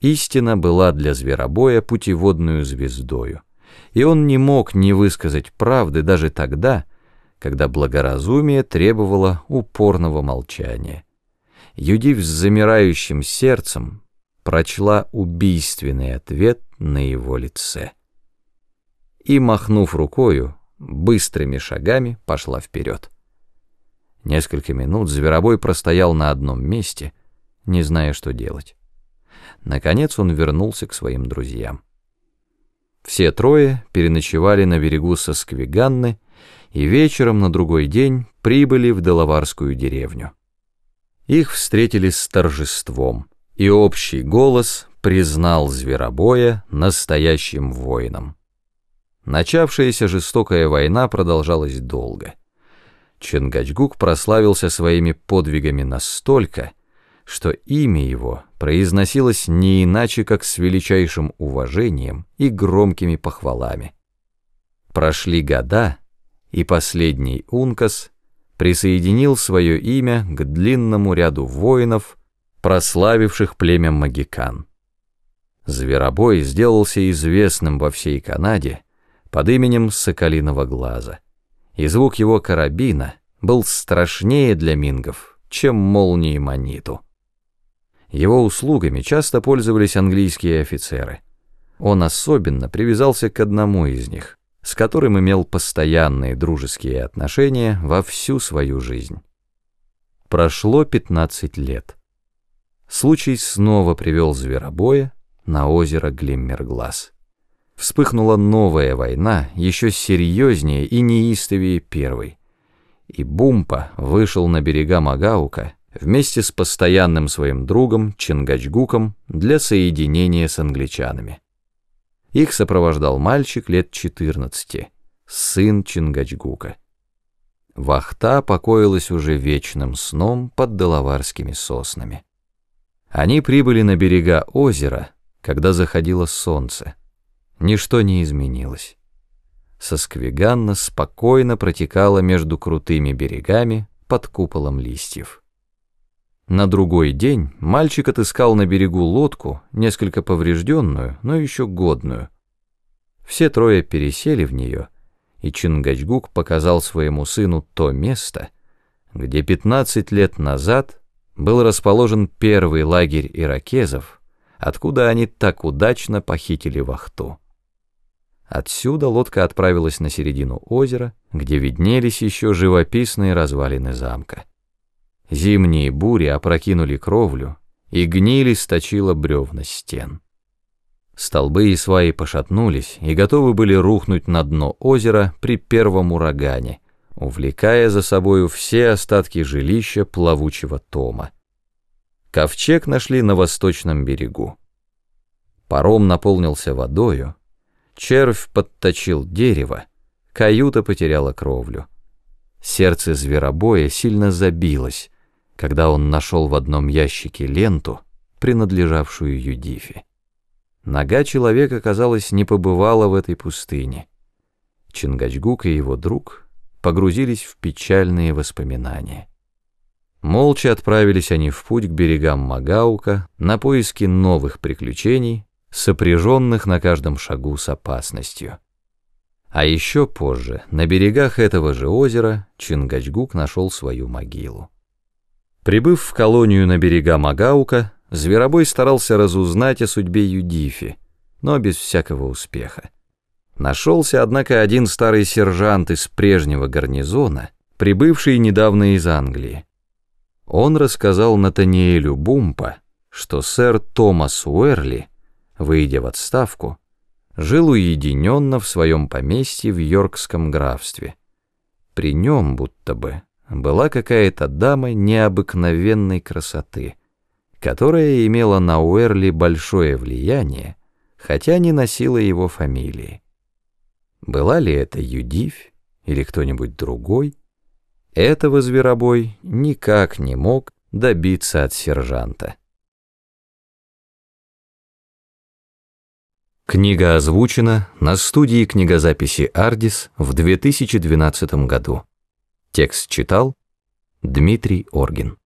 Истина была для зверобоя путеводную звездою, и он не мог не высказать правды даже тогда, когда благоразумие требовало упорного молчания. Юдив с замирающим сердцем прочла убийственный ответ на его лице. И, махнув рукою, быстрыми шагами пошла вперед. Несколько минут зверобой простоял на одном месте, не зная, что делать. Наконец он вернулся к своим друзьям. Все трое переночевали на берегу Сосквиганны и вечером на другой день прибыли в Делаварскую деревню. Их встретили с торжеством, и общий голос признал зверобоя настоящим воином. Начавшаяся жестокая война продолжалась долго. Чингачгук прославился своими подвигами настолько, что имя его произносилось не иначе, как с величайшим уважением и громкими похвалами. Прошли года, и последний Ункас присоединил свое имя к длинному ряду воинов, прославивших племя Магикан. Зверобой сделался известным во всей Канаде под именем Соколиного Глаза, и звук его карабина был страшнее для мингов, чем молнии Маниту. Его услугами часто пользовались английские офицеры. Он особенно привязался к одному из них, с которым имел постоянные дружеские отношения во всю свою жизнь. Прошло 15 лет. Случай снова привел зверобоя на озеро Глиммерглаз. Вспыхнула новая война, еще серьезнее и неистовее первой. И Бумпа вышел на берега Магаука вместе с постоянным своим другом Чингачгуком для соединения с англичанами. Их сопровождал мальчик лет 14, сын Чингачгука. Вахта покоилась уже вечным сном под доловарскими соснами. Они прибыли на берега озера, когда заходило солнце. Ничто не изменилось. Сосквиганна спокойно протекала между крутыми берегами под куполом листьев. На другой день мальчик отыскал на берегу лодку, несколько поврежденную, но еще годную. Все трое пересели в нее, и Чингачгук показал своему сыну то место, где 15 лет назад был расположен первый лагерь иракезов, откуда они так удачно похитили вахту. Отсюда лодка отправилась на середину озера, где виднелись еще живописные развалины замка. Зимние бури опрокинули кровлю, и гнили сточила бревна стен. Столбы и сваи пошатнулись и готовы были рухнуть на дно озера при первом урагане, увлекая за собою все остатки жилища плавучего тома. Ковчег нашли на восточном берегу. Паром наполнился водою, червь подточил дерево, каюта потеряла кровлю. Сердце зверобоя сильно забилось, когда он нашел в одном ящике ленту, принадлежавшую Юдифе. Нога человека, казалось, не побывала в этой пустыне. Чингачгук и его друг погрузились в печальные воспоминания. Молча отправились они в путь к берегам Магаука на поиски новых приключений, сопряженных на каждом шагу с опасностью. А еще позже, на берегах этого же озера, Чингачгук нашел свою могилу. Прибыв в колонию на берега Магаука, Зверобой старался разузнать о судьбе Юдифи, но без всякого успеха. Нашелся, однако, один старый сержант из прежнего гарнизона, прибывший недавно из Англии. Он рассказал Натаниэлю Бумпа, что сэр Томас Уэрли, выйдя в отставку, жил уединенно в своем поместье в Йоркском графстве. При нем будто бы была какая-то дама необыкновенной красоты, которая имела на Уэрли большое влияние, хотя не носила его фамилии. Была ли это Юдивь или кто-нибудь другой? Этого зверобой никак не мог добиться от сержанта. Книга озвучена на студии книгозаписи «Ардис» в 2012 году. Текст читал Дмитрий Оргин.